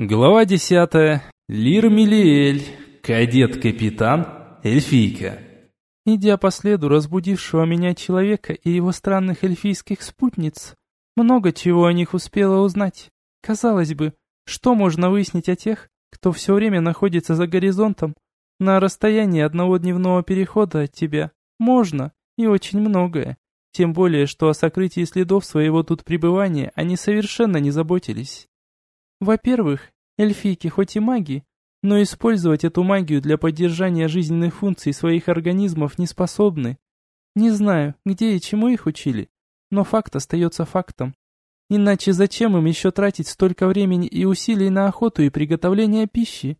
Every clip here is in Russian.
Глава десятая. Лир Милиэль. Кадет-капитан. Эльфийка. Идя по следу разбудившего меня человека и его странных эльфийских спутниц, много чего о них успела узнать. Казалось бы, что можно выяснить о тех, кто все время находится за горизонтом, на расстоянии одного дневного перехода от тебя? Можно, и очень многое. Тем более, что о сокрытии следов своего тут пребывания они совершенно не заботились. Во-первых, эльфийки хоть и маги, но использовать эту магию для поддержания жизненных функций своих организмов не способны. Не знаю, где и чему их учили, но факт остается фактом. Иначе зачем им еще тратить столько времени и усилий на охоту и приготовление пищи?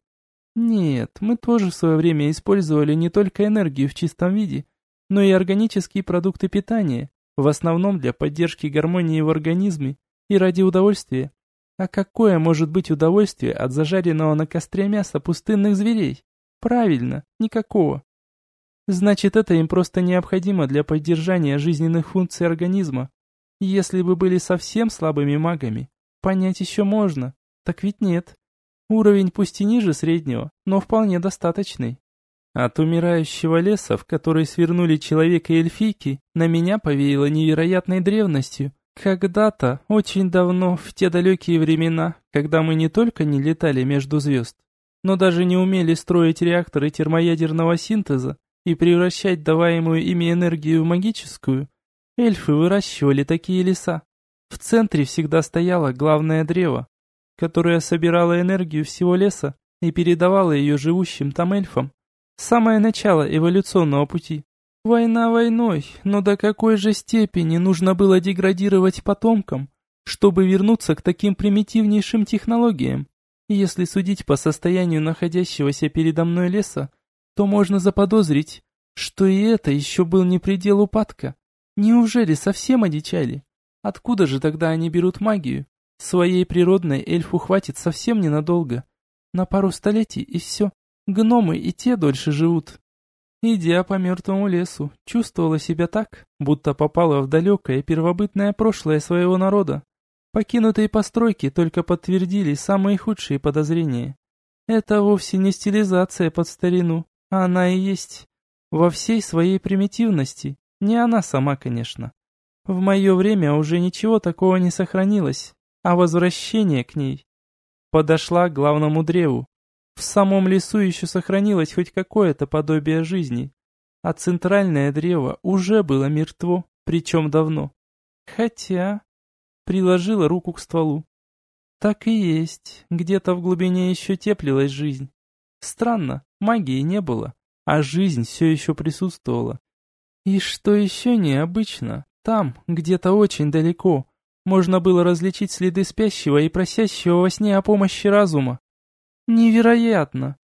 Нет, мы тоже в свое время использовали не только энергию в чистом виде, но и органические продукты питания, в основном для поддержки гармонии в организме и ради удовольствия. А какое может быть удовольствие от зажаренного на костре мяса пустынных зверей? Правильно, никакого. Значит, это им просто необходимо для поддержания жизненных функций организма. Если бы были совсем слабыми магами, понять еще можно. Так ведь нет. Уровень пусть и ниже среднего, но вполне достаточный. От умирающего леса, в который свернули человек и эльфийки, на меня повеяло невероятной древностью, когда-то, очень давно, в те далекие времена, когда мы не только не летали между звезд, но даже не умели строить реакторы термоядерного синтеза и превращать даваемую ими энергию в магическую, эльфы выращивали такие леса. В центре всегда стояло главное древо, которое собирало энергию всего леса и передавало ее живущим там эльфам. Самое начало эволюционного пути. Война войной, но до какой же степени нужно было деградировать потомкам, чтобы вернуться к таким примитивнейшим технологиям? Если судить по состоянию находящегося передо мной леса, то можно заподозрить, что и это еще был не предел упадка. Неужели совсем одичали? Откуда же тогда они берут магию? Своей природной эльфу хватит совсем ненадолго. На пару столетий и все. Гномы и те дольше живут. Идя по мертвому лесу, чувствовала себя так, будто попала в далекое первобытное прошлое своего народа. Покинутые постройки только подтвердили самые худшие подозрения. Это вовсе не стилизация под старину, а она и есть. Во всей своей примитивности. Не она сама, конечно. В мое время уже ничего такого не сохранилось, а возвращение к ней. Подошла к главному древу, в самом лесу еще сохранилось хоть какое-то подобие жизни, а центральное древо уже было мертво, причем давно. Хотя... Приложила руку к стволу. Так и есть, где-то в глубине еще теплилась жизнь. Странно, магии не было, а жизнь все еще присутствовала. И что еще необычно, там, где-то очень далеко, можно было различить следы спящего и просящего во сне о помощи разума. Невероятно!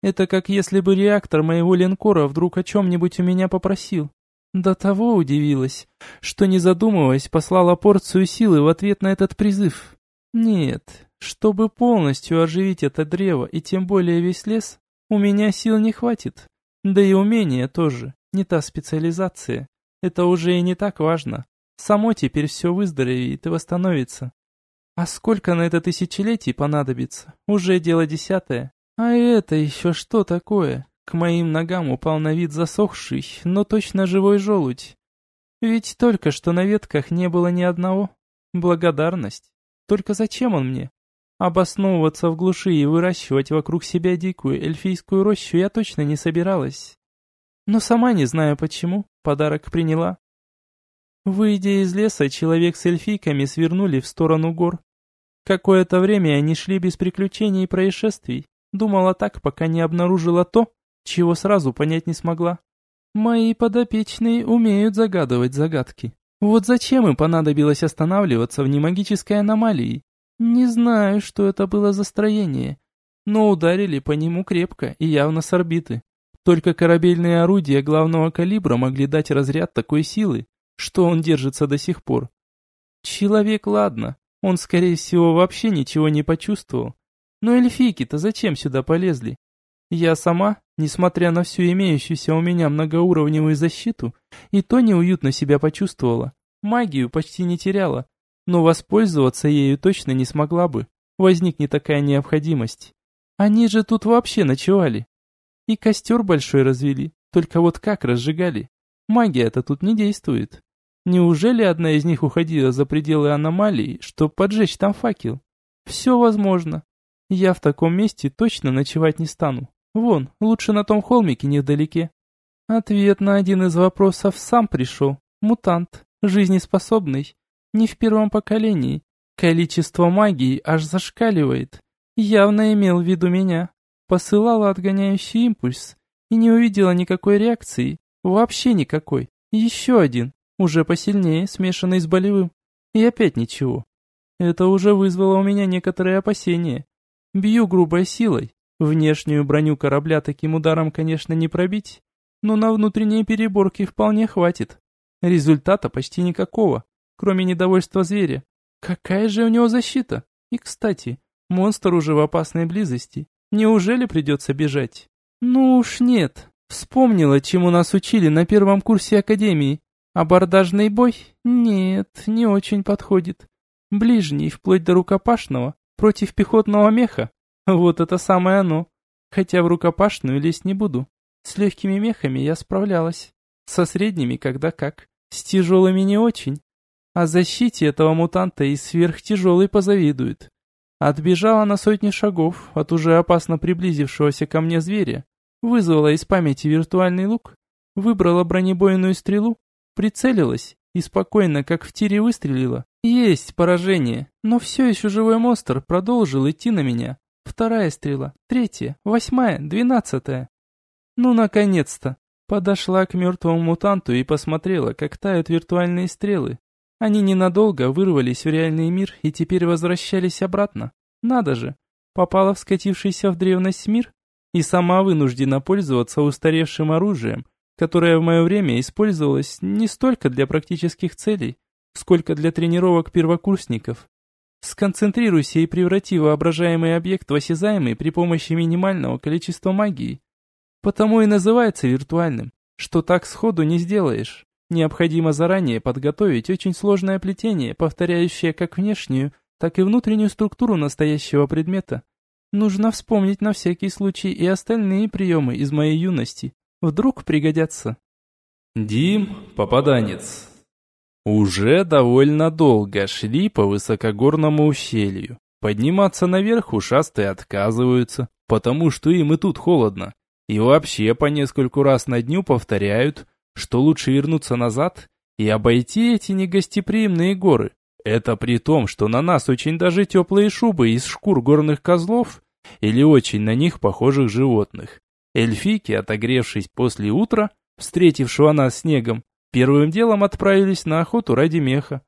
Это как если бы реактор моего линкора вдруг о чем-нибудь у меня попросил. До того удивилась, что не задумываясь, послала порцию силы в ответ на этот призыв. Нет, чтобы полностью оживить это древо и тем более весь лес, у меня сил не хватит. Да и умения тоже, не та специализация. Это уже и не так важно. Само теперь все выздоровеет и восстановится. А сколько на это тысячелетий понадобится? Уже дело десятое. А это еще что такое? К моим ногам упал на вид засохший, но точно живой желудь. Ведь только что на ветках не было ни одного. Благодарность. Только зачем он мне? Обосновываться в глуши и выращивать вокруг себя дикую эльфийскую рощу я точно не собиралась. Но сама не знаю почему, подарок приняла. Выйдя из леса, человек с эльфийками свернули в сторону гор, Какое-то время они шли без приключений и происшествий. Думала так, пока не обнаружила то, чего сразу понять не смогла. Мои подопечные умеют загадывать загадки. Вот зачем им понадобилось останавливаться в немагической аномалии? Не знаю, что это было за строение, но ударили по нему крепко и явно с орбиты. Только корабельные орудия главного калибра могли дать разряд такой силы, что он держится до сих пор. Человек, ладно, он, скорее всего, вообще ничего не почувствовал. Но эльфийки-то зачем сюда полезли? Я сама, несмотря на всю имеющуюся у меня многоуровневую защиту, и то неуютно себя почувствовала. Магию почти не теряла, но воспользоваться ею точно не смогла бы. возникнет такая необходимость. Они же тут вообще ночевали. И костер большой развели, только вот как разжигали? Магия-то тут не действует. Неужели одна из них уходила за пределы аномалии, чтобы поджечь там факел? Все возможно. Я в таком месте точно ночевать не стану. Вон, лучше на том холмике невдалеке. Ответ на один из вопросов сам пришел. Мутант, жизнеспособный, не в первом поколении. Количество магии аж зашкаливает. Явно имел в виду меня. Посылала отгоняющий импульс и не увидела никакой реакции. Вообще никакой. Еще один, уже посильнее, смешанный с болевым. И опять ничего. Это уже вызвало у меня некоторые опасения. Бью грубой силой. Внешнюю броню корабля таким ударом, конечно, не пробить, но на внутренние переборки вполне хватит. Результата почти никакого, кроме недовольства зверя. Какая же у него защита? И, кстати, монстр уже в опасной близости. Неужели придется бежать? Ну уж нет. Вспомнила, чему нас учили на первом курсе Академии. Абордажный бой? Нет, не очень подходит. Ближний, вплоть до рукопашного, против пехотного меха. Вот это самое оно. Хотя в рукопашную лезть не буду. С легкими мехами я справлялась. Со средними когда как. С тяжелыми не очень. О защите этого мутанта и сверхтяжелый позавидует. Отбежала на сотни шагов от уже опасно приблизившегося ко мне зверя. Вызвала из памяти виртуальный лук. Выбрала бронебойную стрелу. Прицелилась и спокойно, как в тире выстрелила. Есть поражение, но все еще живой монстр продолжил идти на меня. Вторая стрела, третья, восьмая, двенадцатая. Ну, наконец-то! Подошла к мертвому мутанту и посмотрела, как тают виртуальные стрелы. Они ненадолго вырвались в реальный мир и теперь возвращались обратно. Надо же! Попала в скатившийся в древность мир и сама вынуждена пользоваться устаревшим оружием, которое в мое время использовалось не столько для практических целей, сколько для тренировок первокурсников. Сконцентрируйся и преврати воображаемый объект в осязаемый при помощи минимального количества магии. Потому и называется виртуальным, что так сходу не сделаешь. Необходимо заранее подготовить очень сложное плетение, повторяющее как внешнюю, так и внутреннюю структуру настоящего предмета. Нужно вспомнить на всякий случай и остальные приемы из моей юности. Вдруг пригодятся. Дим, попаданец. Уже довольно долго шли по высокогорному ущелью. Подниматься наверх ушастые отказываются, потому что им и тут холодно. И вообще по нескольку раз на дню повторяют, что лучше вернуться назад и обойти эти негостеприимные горы. Это при том, что на нас очень даже теплые шубы из шкур горных козлов или очень на них похожих животных. Эльфики, отогревшись после утра, встретившего нас снегом, первым делом отправились на охоту ради меха.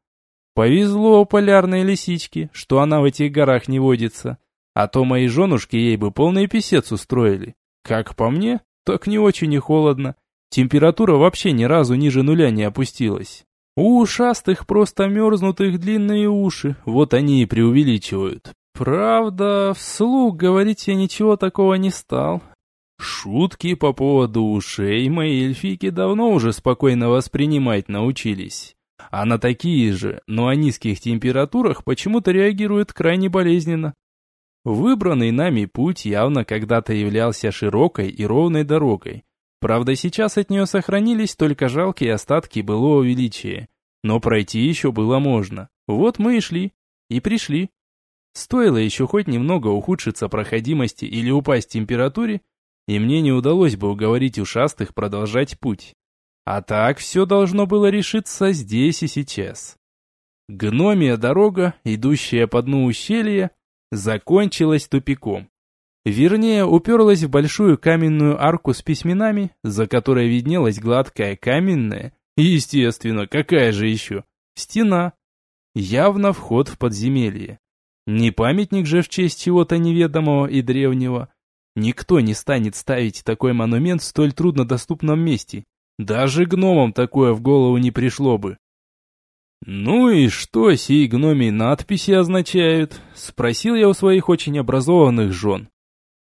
Повезло полярной лисичке, что она в этих горах не водится, а то мои женушки ей бы полный писец устроили. Как по мне, так не очень и холодно. Температура вообще ни разу ниже нуля не опустилась. У ушастых просто мерзнут их длинные уши, вот они и преувеличивают. Правда, вслух говорить я ничего такого не стал. Шутки по поводу ушей мои эльфики давно уже спокойно воспринимать научились. А на такие же, но о низких температурах почему-то реагируют крайне болезненно. Выбранный нами путь явно когда-то являлся широкой и ровной дорогой. Правда, сейчас от нее сохранились только жалкие остатки былого величия. Но пройти еще было можно. Вот мы и шли. И пришли. Стоило еще хоть немного ухудшиться проходимости или упасть температуре, и мне не удалось бы уговорить ушастых продолжать путь. А так все должно было решиться здесь и сейчас. Гномия дорога, идущая по дну ущелья, закончилась тупиком. Вернее, уперлась в большую каменную арку с письменами, за которой виднелась гладкая каменная, естественно, какая же еще, стена. Явно вход в подземелье. Не памятник же в честь чего-то неведомого и древнего. Никто не станет ставить такой монумент в столь труднодоступном месте. Даже гномам такое в голову не пришло бы. «Ну и что сей гномии надписи означают?» — спросил я у своих очень образованных жен.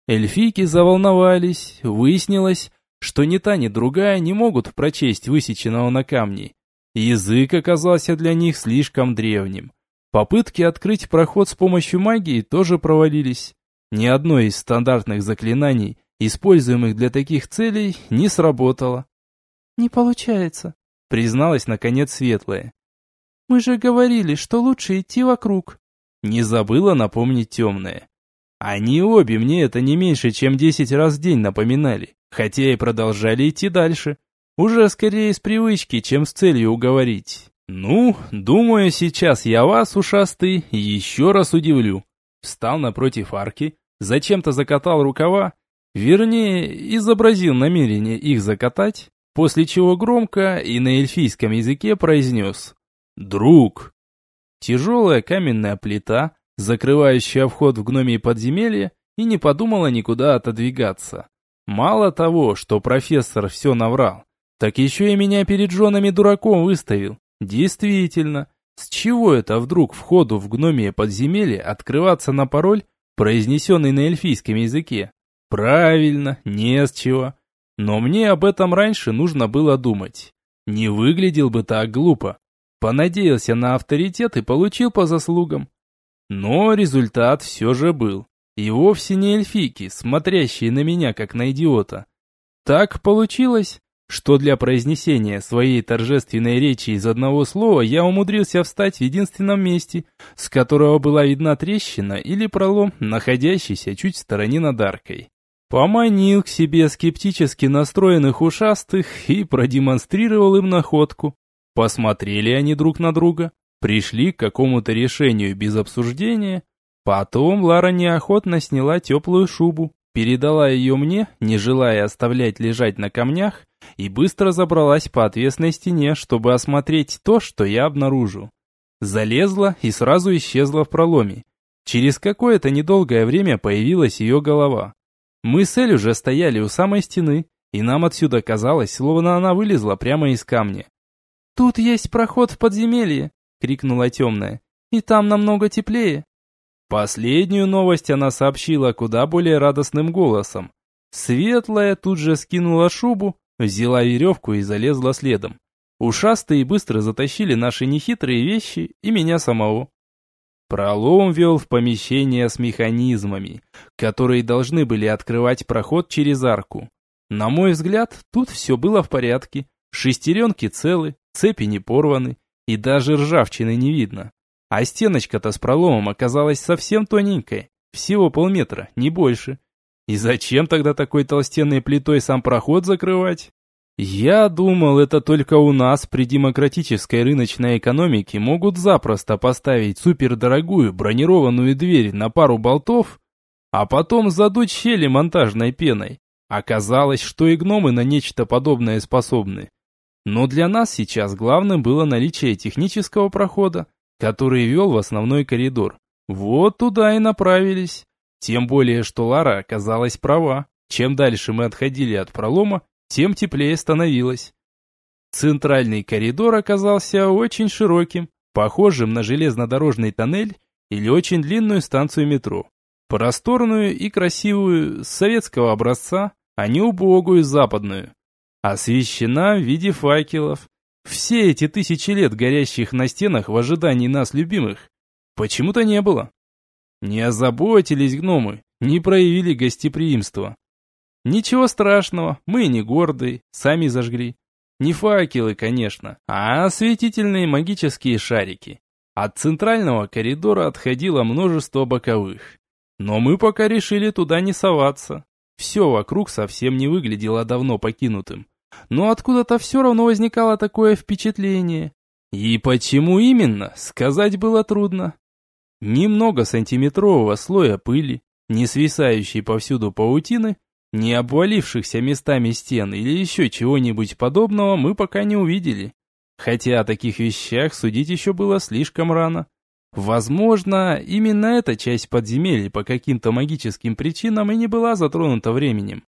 Эльфийки заволновались, выяснилось, что ни та, ни другая не могут прочесть высеченного на камне. Язык оказался для них слишком древним. Попытки открыть проход с помощью магии тоже провалились. Ни одно из стандартных заклинаний, используемых для таких целей, не сработало. «Не получается», — призналась наконец Светлая. «Мы же говорили, что лучше идти вокруг». Не забыла напомнить темная. Они обе мне это не меньше, чем десять раз в день напоминали, хотя и продолжали идти дальше. Уже скорее с привычки, чем с целью уговорить. Ну, думаю, сейчас я вас, ушастый, еще раз удивлю. Встал напротив арки, зачем-то закатал рукава, вернее, изобразил намерение их закатать, после чего громко и на эльфийском языке произнес «Друг». Тяжелая каменная плита, закрывающая вход в гномий подземелье, и не подумала никуда отодвигаться. Мало того, что профессор все наврал, так еще и меня перед женами дураком выставил. Действительно, с чего это вдруг входу в гномие подземелье открываться на пароль, произнесенный на эльфийском языке? Правильно, не с чего. Но мне об этом раньше нужно было думать. Не выглядел бы так глупо. Понадеялся на авторитет и получил по заслугам. Но результат все же был. И вовсе не эльфийки, смотрящие на меня как на идиота. Так получилось, что для произнесения своей торжественной речи из одного слова я умудрился встать в единственном месте, с которого была видна трещина или пролом, находящийся чуть в стороне над аркой. Поманил к себе скептически настроенных ушастых и продемонстрировал им находку. Посмотрели они друг на друга, пришли к какому-то решению без обсуждения. Потом Лара неохотно сняла теплую шубу, передала ее мне, не желая оставлять лежать на камнях, и быстро забралась по отвесной стене, чтобы осмотреть то, что я обнаружил. Залезла и сразу исчезла в проломе. Через какое-то недолгое время появилась ее голова. Мы с Эль уже стояли у самой стены, и нам отсюда казалось, словно она вылезла прямо из камня. «Тут есть проход в подземелье!» — крикнула темная. «И там намного теплее!» Последнюю новость она сообщила куда более радостным голосом. Светлая тут же скинула шубу, взяла веревку и залезла следом. Ушастые быстро затащили наши нехитрые вещи и меня самого. Пролом вел в помещение с механизмами, которые должны были открывать проход через арку. На мой взгляд, тут все было в порядке. Шестеренки целы, цепи не порваны, и даже ржавчины не видно. А стеночка-то с проломом оказалась совсем тоненькой, всего полметра, не больше. И зачем тогда такой толстенной плитой сам проход закрывать? Я думал, это только у нас при демократической рыночной экономике могут запросто поставить супердорогую бронированную дверь на пару болтов, а потом задуть щели монтажной пеной. Оказалось, что и гномы на нечто подобное способны. Но для нас сейчас главным было наличие технического прохода, который вел в основной коридор. Вот туда и направились. Тем более, что Лара оказалась права. Чем дальше мы отходили от пролома, тем теплее становилось. Центральный коридор оказался очень широким, похожим на железнодорожный тоннель или очень длинную станцию метро. Просторную и красивую, с советского образца, а не убогую западную. Освещена в виде факелов. Все эти тысячи лет горящих на стенах в ожидании нас любимых почему-то не было. Не озаботились гномы, не проявили гостеприимства. Ничего страшного, мы не гордые, сами зажгли. Не факелы, конечно, а осветительные магические шарики. От центрального коридора отходило множество боковых. Но мы пока решили туда не соваться. Все вокруг совсем не выглядело давно покинутым. Но откуда-то все равно возникало такое впечатление. И почему именно, сказать было трудно. Немного сантиметрового слоя пыли, не свисающей повсюду паутины, не обвалившихся местами стен или еще чего-нибудь подобного мы пока не увидели. Хотя о таких вещах судить еще было слишком рано. Возможно, именно эта часть подземелья по каким-то магическим причинам и не была затронута временем.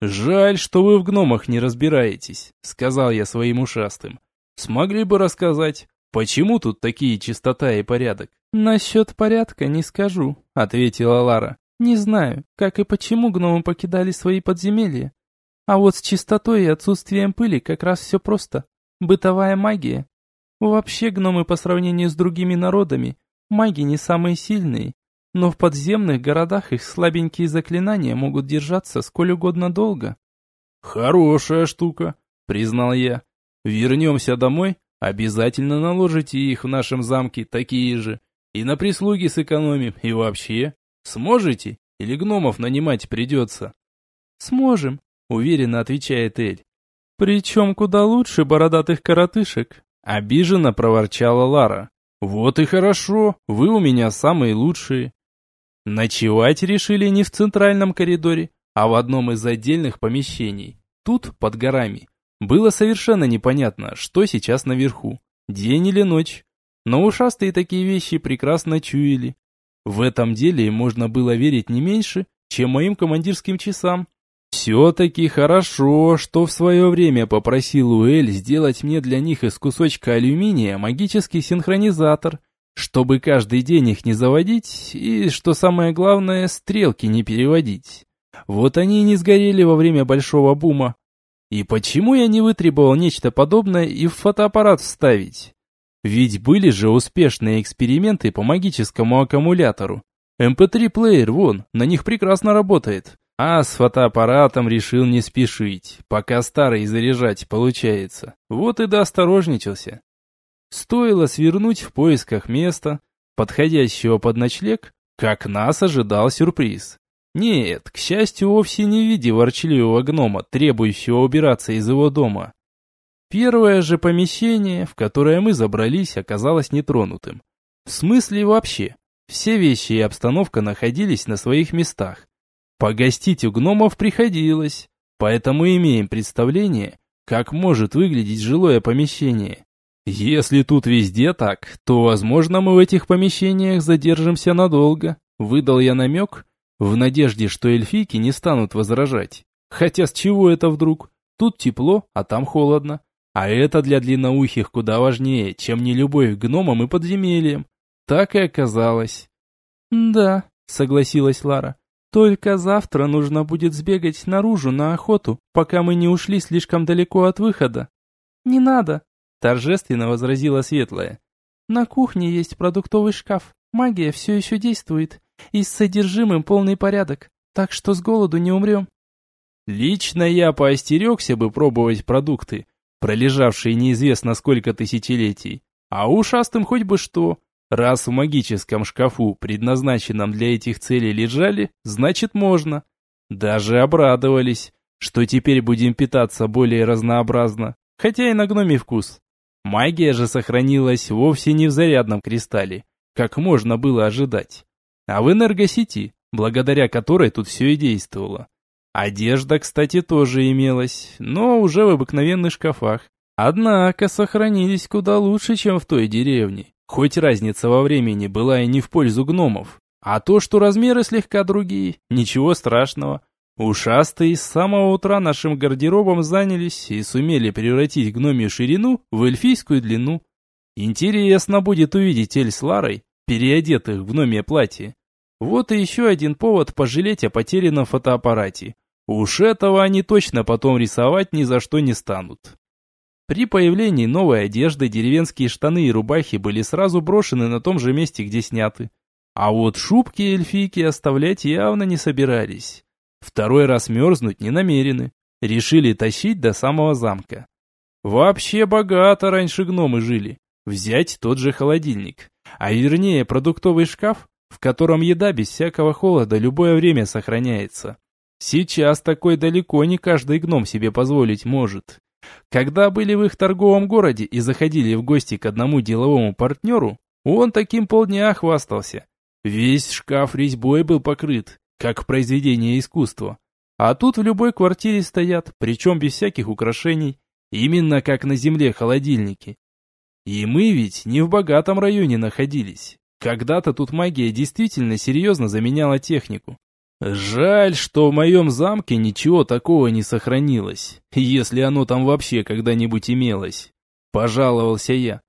«Жаль, что вы в гномах не разбираетесь», — сказал я своим ушастым. «Смогли бы рассказать, почему тут такие чистота и порядок?» «Насчет порядка не скажу», — ответила Лара. Не знаю, как и почему гномы покидали свои подземелья. А вот с чистотой и отсутствием пыли как раз все просто. Бытовая магия. Вообще гномы по сравнению с другими народами, маги не самые сильные, но в подземных городах их слабенькие заклинания могут держаться сколь угодно долго. Хорошая штука, признал я. Вернемся домой, обязательно наложите их в нашем замке такие же. И на прислуги сэкономим, и вообще. Сможете? Или гномов нанимать придется? Сможем, уверенно отвечает Эль. Причем куда лучше бородатых коротышек. Обиженно проворчала Лара. Вот и хорошо, вы у меня самые лучшие. Ночевать решили не в центральном коридоре, а в одном из отдельных помещений. Тут, под горами. Было совершенно непонятно, что сейчас наверху, день или ночь. Но ушастые такие вещи прекрасно чуяли. В этом деле можно было верить не меньше, чем моим командирским часам. Все-таки хорошо, что в свое время попросил Уэль сделать мне для них из кусочка алюминия магический синхронизатор, чтобы каждый день их не заводить и, что самое главное, стрелки не переводить. Вот они и не сгорели во время большого бума. И почему я не вытребовал нечто подобное и в фотоаппарат вставить? Ведь были же успешные эксперименты по магическому аккумулятору. MP3-плеер, вон, на них прекрасно работает. А с фотоаппаратом решил не спешить, пока старый заряжать получается. Вот и доосторожничался. Стоило свернуть в поисках места, подходящего под ночлег, как нас ожидал сюрприз. Нет, к счастью, вовсе не в виде ворчливого гнома, требующего убираться из его дома. Первое же помещение, в которое мы забрались, оказалось нетронутым. В смысле вообще. Все вещи и обстановка находились на своих местах. Погостить у гномов приходилось, поэтому имеем представление, как может выглядеть жилое помещение. Если тут везде так, то, возможно, мы в этих помещениях задержимся надолго. Выдал я намек, в надежде, что эльфийки не станут возражать. Хотя с чего это вдруг? Тут тепло, а там холодно. А это для длинноухих куда важнее, чем не любовь к гномам и подземельям. Так и оказалось. «Да», — согласилась Лара. «Только завтра нужно будет сбегать наружу на охоту, пока мы не ушли слишком далеко от выхода». «Не надо», — торжественно возразила Светлая. «На кухне есть продуктовый шкаф. Магия все еще действует. И с содержимым полный порядок, так что с голоду не умрем. Лично я поостерегся бы пробовать продукты, пролежавшие неизвестно сколько тысячелетий. А ушастым хоть бы что. Раз в магическом шкафу, предназначенном для этих целей, лежали, значит можно. Даже обрадовались, что теперь будем питаться более разнообразно, хотя и на гномий вкус. Магия же сохранилась вовсе не в зарядном кристалле, как можно было ожидать а в энергосети, благодаря которой тут все и действовало. Одежда, кстати, тоже имелась, но уже в обыкновенных шкафах. Однако сохранились куда лучше, чем в той деревне. Хоть разница во времени была и не в пользу гномов. А то, что размеры слегка другие, ничего страшного. Ушастые с самого утра нашим гардеробом занялись и сумели превратить гномию ширину в эльфийскую длину. Интересно будет увидеть Эль с Ларой, переодетых в гномие платье. Вот и еще один повод пожалеть о потерянном фотоаппарате. Уж этого они точно потом рисовать ни за что не станут. При появлении новой одежды деревенские штаны и рубахи были сразу брошены на том же месте, где сняты. А вот шубки эльфийки оставлять явно не собирались. Второй раз мерзнуть не намерены. Решили тащить до самого замка. Вообще богато раньше гномы жили. Взять тот же холодильник а вернее продуктовый шкаф, в котором еда без всякого холода любое время сохраняется. Сейчас такой далеко не каждый гном себе позволить может. Когда были в их торговом городе и заходили в гости к одному деловому партнеру, он таким полдня хвастался. Весь шкаф резьбой был покрыт, как произведение искусства. А тут в любой квартире стоят, причем без всяких украшений, именно как на земле холодильники. И мы ведь не в богатом районе находились. Когда-то тут магия действительно серьезно заменяла технику. Жаль, что в моем замке ничего такого не сохранилось, если оно там вообще когда-нибудь имелось. Пожаловался я.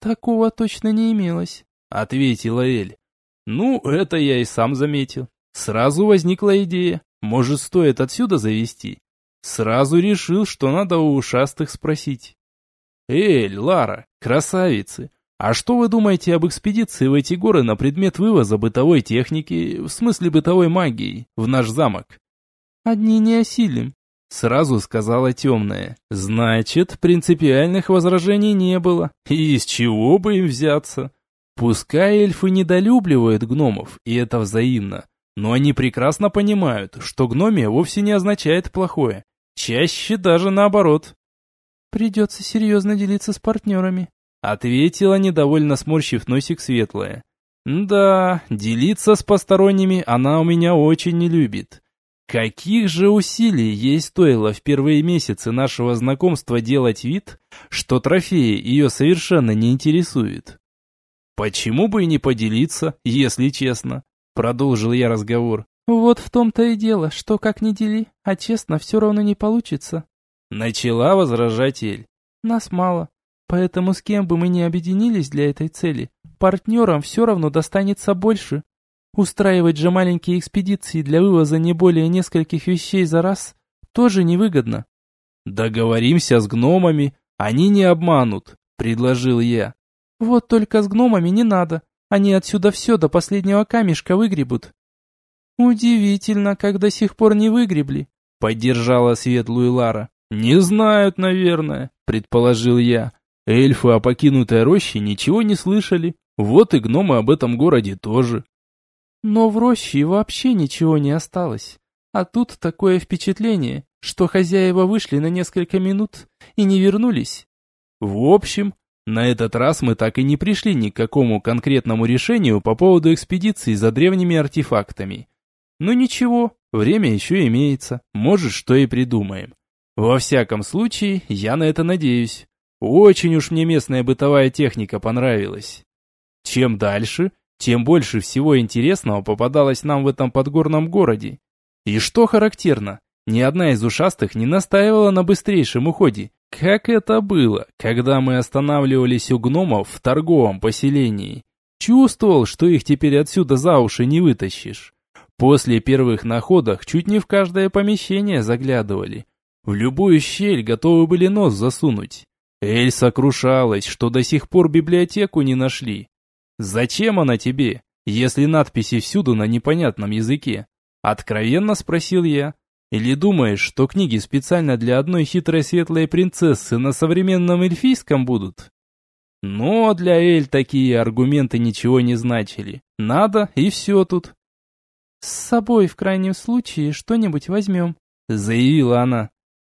Такого точно не имелось, ответила Эль. Ну, это я и сам заметил. Сразу возникла идея, может, стоит отсюда завести. Сразу решил, что надо у ушастых спросить. Эль, Лара, красавицы, а что вы думаете об экспедиции в эти горы на предмет вывоза бытовой техники, в смысле бытовой магии, в наш замок? Одни не осилим, сразу сказала темная. Значит, принципиальных возражений не было. И из чего бы им взяться? Пускай эльфы недолюбливают гномов, и это взаимно. Но они прекрасно понимают, что гномия вовсе не означает плохое. Чаще даже наоборот. Придется серьезно делиться с партнерами. Ответила, недовольно сморщив носик светлая. Да, делиться с посторонними она у меня очень не любит. Каких же усилий ей стоило в первые месяцы нашего знакомства делать вид, что трофеи ее совершенно не интересуют? Почему бы и не поделиться, если честно? Продолжил я разговор. Вот в том-то и дело, что как ни дели, а честно все равно не получится. Начала возражать Эль. Нас мало, поэтому с кем бы мы ни объединились для этой цели, партнерам все равно достанется больше. Устраивать же маленькие экспедиции для вывоза не более нескольких вещей за раз тоже невыгодно. Договоримся с гномами, они не обманут, предложил я. Вот только с гномами не надо, они отсюда все до последнего камешка выгребут. Удивительно, как до сих пор не выгребли, поддержала светлую Лара. «Не знают, наверное», — предположил я. «Эльфы о покинутой роще ничего не слышали. Вот и гномы об этом городе тоже». Но в роще вообще ничего не осталось. А тут такое впечатление, что хозяева вышли на несколько минут и не вернулись. В общем, на этот раз мы так и не пришли ни к какому конкретному решению по поводу экспедиции за древними артефактами. Но ничего, время еще имеется, может, что и придумаем. Во всяком случае, я на это надеюсь. Очень уж мне местная бытовая техника понравилась. Чем дальше, тем больше всего интересного попадалось нам в этом подгорном городе. И что характерно, ни одна из ушастых не настаивала на быстрейшем уходе, как это было, когда мы останавливались у гномов в торговом поселении. Чувствовал, что их теперь отсюда за уши не вытащишь. После первых находок чуть не в каждое помещение заглядывали. В любую щель готовы были нос засунуть. Эль сокрушалась, что до сих пор библиотеку не нашли. «Зачем она тебе, если надписи всюду на непонятном языке?» Откровенно спросил я. «Или думаешь, что книги специально для одной хитрой светлой принцессы на современном эльфийском будут?» Но для Эль такие аргументы ничего не значили. Надо, и все тут. «С собой в крайнем случае что-нибудь возьмем», — заявила она.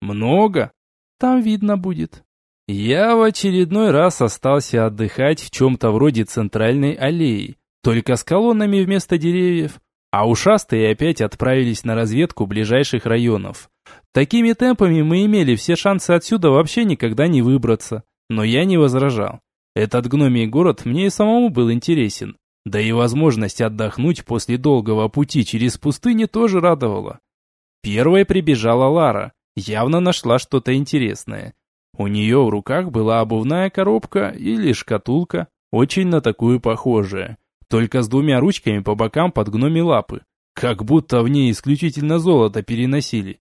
Много? Там видно будет. Я в очередной раз остался отдыхать в чем-то вроде центральной аллеи, только с колоннами вместо деревьев, а ушастые опять отправились на разведку ближайших районов. Такими темпами мы имели все шансы отсюда вообще никогда не выбраться, но я не возражал. Этот гномий город мне и самому был интересен, да и возможность отдохнуть после долгого пути через пустыни тоже радовала. Первой прибежала Лара, явно нашла что-то интересное. У нее в руках была обувная коробка или шкатулка, очень на такую похожая, только с двумя ручками по бокам под гноми лапы, как будто в ней исключительно золото переносили.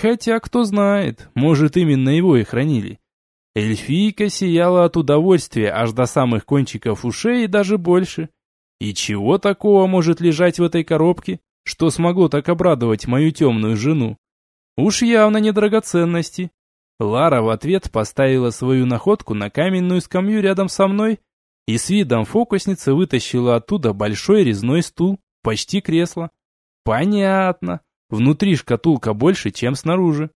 Хотя, кто знает, может именно его и хранили. Эльфийка сияла от удовольствия аж до самых кончиков ушей и даже больше. И чего такого может лежать в этой коробке, что смогло так обрадовать мою темную жену? Уж явно не драгоценности. Лара в ответ поставила свою находку на каменную скамью рядом со мной и с видом фокусницы вытащила оттуда большой резной стул, почти кресло. Понятно. Внутри шкатулка больше, чем снаружи.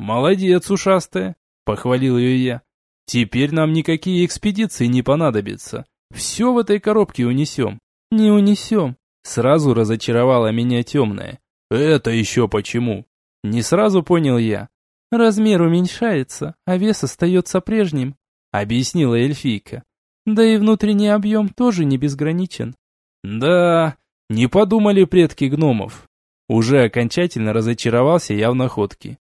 Молодец, ушастая, похвалил ее я. Теперь нам никакие экспедиции не понадобятся. Все в этой коробке унесем. Не унесем. Сразу разочаровала меня темная. Это еще почему? Не сразу понял я. Размер уменьшается, а вес остается прежним, объяснила эльфийка. Да и внутренний объем тоже не безграничен. Да, не подумали предки гномов. Уже окончательно разочаровался я в находке.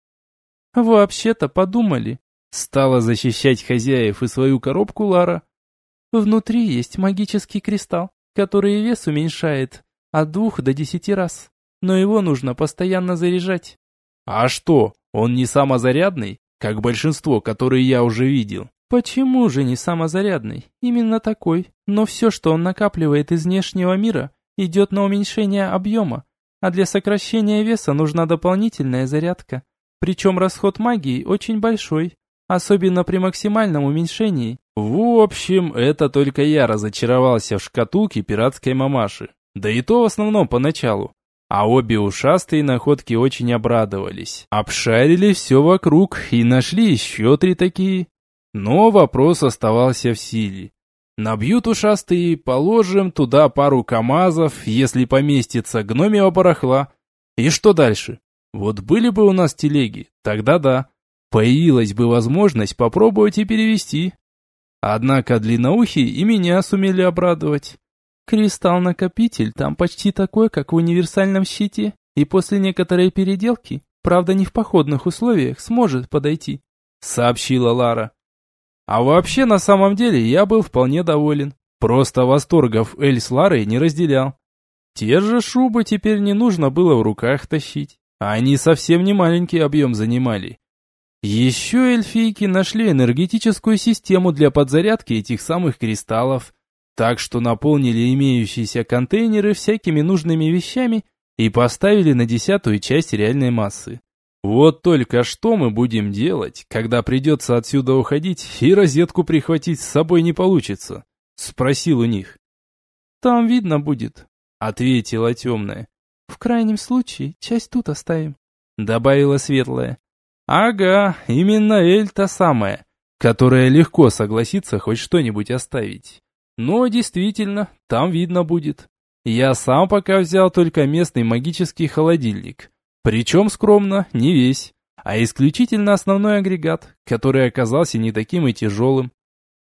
Вообще-то подумали. Стала защищать хозяев и свою коробку Лара. Внутри есть магический кристалл, который вес уменьшает от двух до десяти раз. Но его нужно постоянно заряжать. А что, он не самозарядный, как большинство, которые я уже видел? Почему же не самозарядный? Именно такой. Но все, что он накапливает из внешнего мира, идет на уменьшение объема, а для сокращения веса нужна дополнительная зарядка. Причем расход магии очень большой, особенно при максимальном уменьшении. В общем, это только я разочаровался в шкатулке пиратской мамаши. Да и то в основном поначалу. А обе ушастые находки очень обрадовались. Обшарили все вокруг и нашли еще три такие. Но вопрос оставался в силе. Набьют ушастые, положим туда пару КАМАЗов, если поместится гномева барахла. И что дальше? Вот были бы у нас телеги, тогда да. Появилась бы возможность попробовать и перевести. Однако длинноухие и меня сумели обрадовать. Кристалл-накопитель там почти такой, как в универсальном щите, и после некоторой переделки, правда не в походных условиях, сможет подойти, сообщила Лара. А вообще, на самом деле, я был вполне доволен. Просто восторгов Эль с Ларой не разделял. Те же шубы теперь не нужно было в руках тащить. Они совсем не маленький объем занимали. Еще эльфийки нашли энергетическую систему для подзарядки этих самых кристаллов, так что наполнили имеющиеся контейнеры всякими нужными вещами и поставили на десятую часть реальной массы. Вот только что мы будем делать, когда придется отсюда уходить и розетку прихватить с собой не получится? Спросил у них. Там видно будет, ответила темная. В крайнем случае, часть тут оставим, добавила светлая. Ага, именно Эль та самая, которая легко согласится хоть что-нибудь оставить. Но действительно, там видно будет. Я сам пока взял только местный магический холодильник, причем скромно, не весь, а исключительно основной агрегат, который оказался не таким и тяжелым.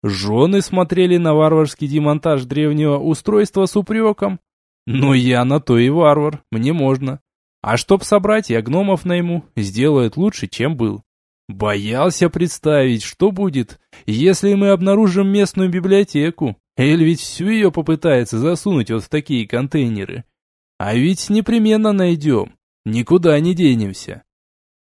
Жены смотрели на варварский демонтаж древнего устройства с упреком. Но я на то и варвар, мне можно. А чтоб собрать, я гномов найму, сделают лучше, чем был. Боялся представить, что будет, если мы обнаружим местную библиотеку. Эль ведь всю ее попытается засунуть вот в такие контейнеры. А ведь непременно найдем. Никуда не денемся.